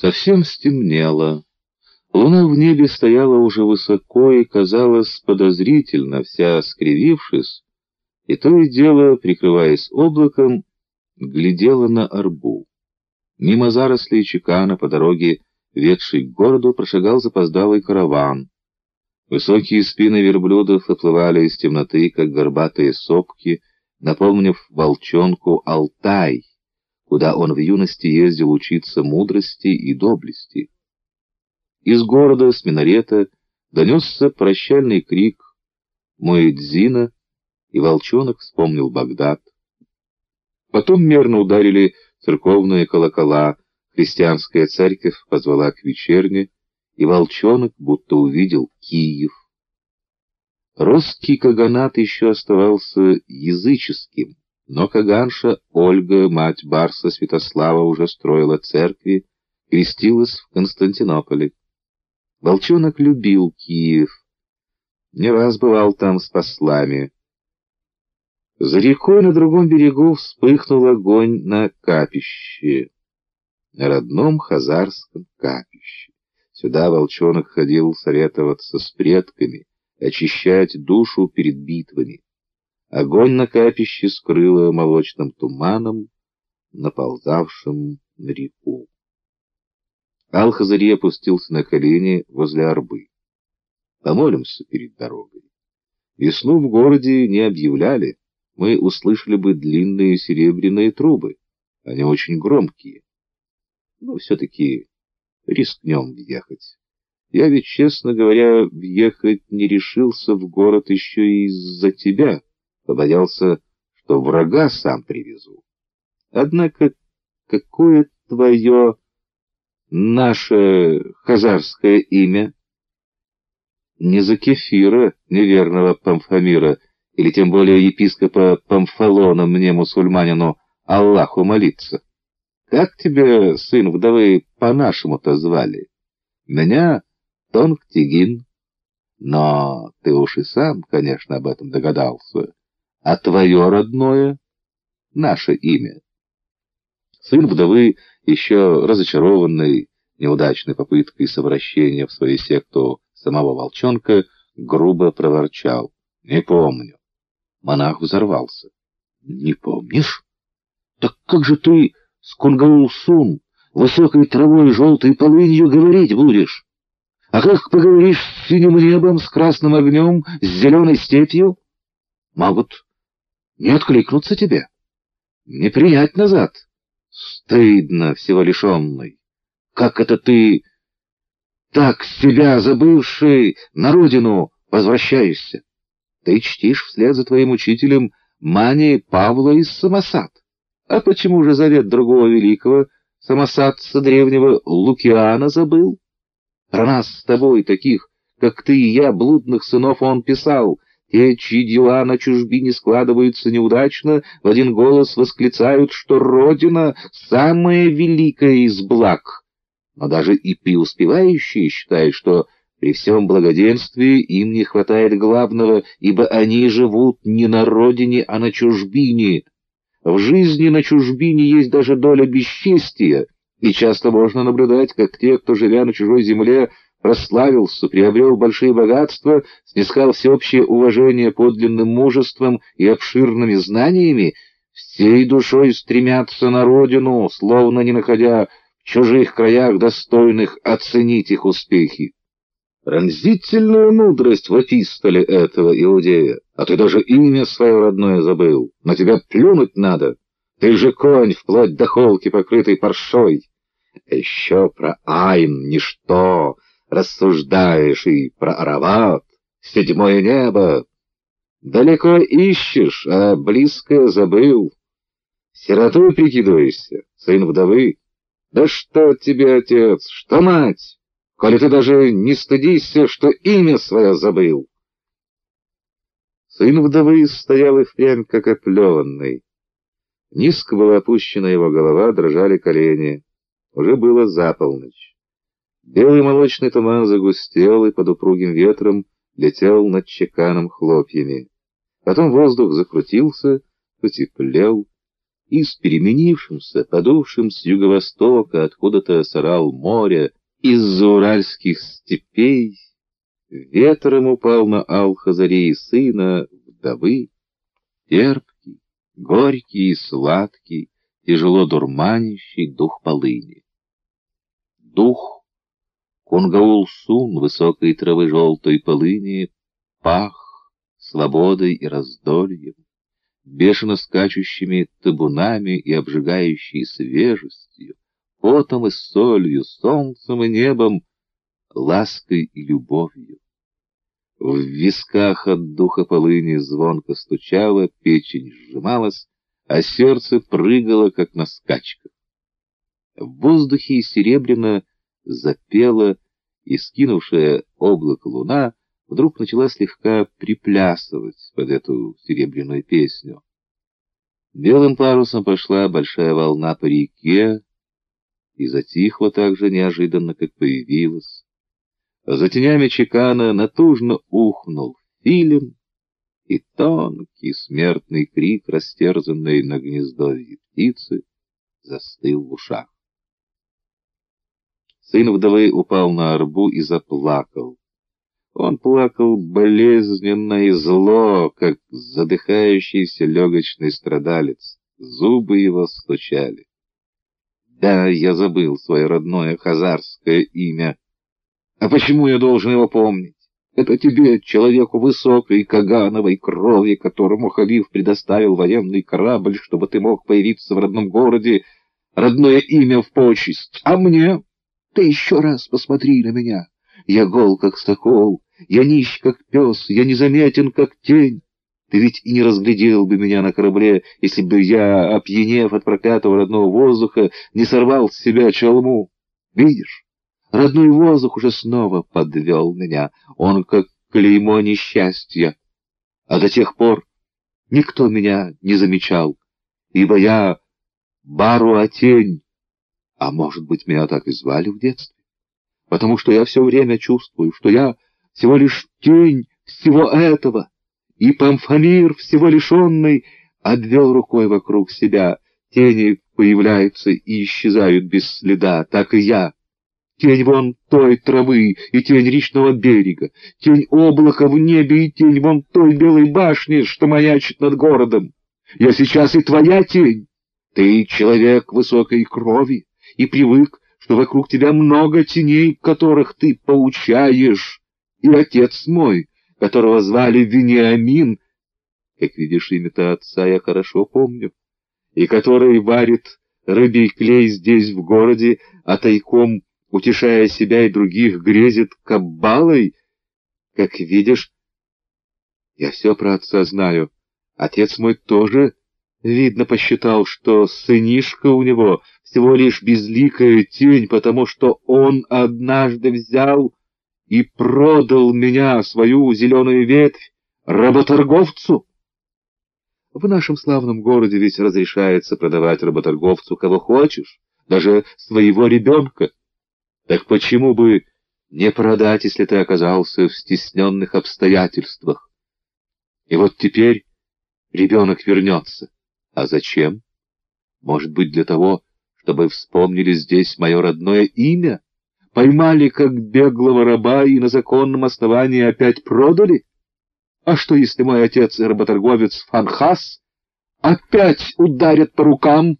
Совсем стемнело. Луна в небе стояла уже высоко и казалась подозрительно, вся скривившись, и то и дело, прикрываясь облаком, глядела на арбу. Мимо зарослей чекана по дороге, ведшей к городу, прошагал запоздалый караван. Высокие спины верблюдов оплывали из темноты, как горбатые сопки, напомнив волчонку Алтай, куда он в юности ездил учиться мудрости и доблести. Из города, с минарета, донесся прощальный крик Муэдзина, и волчонок вспомнил Багдад. Потом мерно ударили церковные колокола, христианская церковь позвала к вечерне, и волчонок будто увидел Киев. Русский каганат еще оставался языческим, но каганша Ольга, мать Барса Святослава, уже строила церкви, крестилась в Константинополе. Волчонок любил Киев, не раз бывал там с послами. За рекой на другом берегу вспыхнул огонь на капище, на родном хазарском капище. Сюда волчонок ходил советоваться с предками, очищать душу перед битвами. Огонь на капище скрыло молочным туманом, наползавшим на реку. Алхазари опустился на колени возле арбы. Помолимся перед дорогой. Весну в городе не объявляли, мы услышали бы длинные серебряные трубы. Они очень громкие. Но все-таки рискнем въехать. Я ведь, честно говоря, въехать не решился в город еще из-за тебя. Побоялся, что врага сам привезу. Однако, какое твое, наше хазарское имя? Не за кефира, неверного Памфамира, или тем более епископа Памфалона мне, мусульманину, Аллаху молиться. Как тебе, сын вдовы, по-нашему-то звали? Меня Тонг-Тигин. Но ты уж и сам, конечно, об этом догадался. А твое родное — наше имя. Сын вдовы, еще разочарованный неудачной попыткой совращения в свою секту самого волчонка, грубо проворчал. «Не помню». Монах взорвался. «Не помнишь? Так как же ты с Кунгаулсун, высокой травой, желтой полынью говорить будешь? А как поговоришь с синим небом, с красным огнем, с зеленой степью? Могут не откликнуться тебе, не принять назад. Стыдно, всего лишенный. Как это ты, так себя забывший, на родину возвращаешься? Ты чтишь вслед за твоим учителем Мани Павла из Самосад. А почему же завет другого великого, самосадца древнего Лукиана, забыл? Про нас с тобой, таких, как ты и я, блудных сынов, он писал. Те, чьи дела на чужбине складываются неудачно, в один голос восклицают, что Родина — самая великая из благ. Но даже и преуспевающие считают, что при всем благоденствии им не хватает главного, ибо они живут не на родине, а на чужбине. В жизни на чужбине есть даже доля бесчестия, и часто можно наблюдать, как те, кто, живя на чужой земле, прославился, приобрел большие богатства, снискал всеобщее уважение подлинным мужеством и обширными знаниями, всей душой стремятся на родину, словно не находя в чужих краях достойных оценить их успехи. Пронзительную мудрость в эпистоле этого иудея, а ты даже имя свое родное забыл. На тебя плюнуть надо. Ты же конь, вплоть до холки, покрытый паршой. Еще про Айн ничто рассуждаешь и про Арават, седьмое небо. Далеко ищешь, а близкое забыл. Сиротой прикидываешься, сын вдовы. Да что тебе, отец, что мать? коли ты даже не стыдишься, что имя свое забыл. Сын вдовы стоял и впрямь как оплеванный. Низко была опущена его голова, дрожали колени. Уже было за полночь. Белый молочный туман загустел и под упругим ветром летел над чеканом хлопьями. Потом воздух закрутился, потеплел, и с переменившимся, подувшим с юго-востока, откуда-то сорал моря, из-за уральских степей, ветром упал на Ал-Хазарей сына вдовы, терпкий, горький и сладкий, тяжело дурманящий дух полыни. Дух Кунгаул-Сун, высокой травы желтой полыни, пах свободой и раздольем, бешено скачущими табунами и обжигающей свежестью, потом и солью, солнцем и небом, лаской и любовью. В висках от духа полыни звонко стучало, печень сжималась, а сердце прыгало, как на скачках. В воздухе серебряно запела, и скинувшая облако луна вдруг начала слегка приплясывать под эту серебряную песню. Белым парусом пошла большая волна по реке и затихла так же неожиданно, как появилась. За тенями чекана натужно ухнул филин, и тонкий смертный крик, растерзанный на гнездовье птицы, застыл в ушах. Сын вдовы упал на арбу и заплакал. Он плакал болезненно и зло, как задыхающийся легочный страдалец. Зубы его стучали. Да, я забыл свое родное хазарское имя. А почему я должен его помнить? Это тебе, человеку высокой кагановой крови, которому халиф предоставил военный корабль, чтобы ты мог появиться в родном городе, родное имя в почесть. А мне? Ты еще раз посмотри на меня. Я гол, как сокол, я нищ, как пес, я незаметен, как тень. Ты ведь и не разглядел бы меня на корабле, если бы я, опьянев от проклятого родного воздуха, не сорвал с себя челму. Видишь? Родной воздух уже снова подвел меня. Он как клеймо несчастья. А до тех пор никто меня не замечал, ибо я Бару-Атень. А может быть, меня так и звали в детстве? Потому что я все время чувствую, что я всего лишь тень всего этого, и Памфамир, всего лишенный, обвел рукой вокруг себя. Тени появляются и исчезают без следа, так и я — Тень вон той травы и тень речного берега, тень облака в небе и тень вон той белой башни, что маячит над городом. Я сейчас и твоя тень. Ты человек высокой крови и привык, что вокруг тебя много теней, которых ты поучаешь. И отец мой, которого звали Вениамин, как видишь, имя-то отца я хорошо помню, и который варит рыбий клей здесь в городе, а тайком утешая себя и других, грезит каббалой. Как видишь, я все про отца знаю. Отец мой тоже, видно, посчитал, что сынишка у него всего лишь безликая тень, потому что он однажды взял и продал меня, свою зеленую ветвь, работорговцу. В нашем славном городе ведь разрешается продавать работорговцу кого хочешь, даже своего ребенка. Так почему бы не продать, если ты оказался в стесненных обстоятельствах? И вот теперь ребенок вернется. А зачем? Может быть, для того, чтобы вспомнили здесь мое родное имя? Поймали как беглого раба и на законном основании опять продали? А что, если мой отец и работорговец Фанхас опять ударят по рукам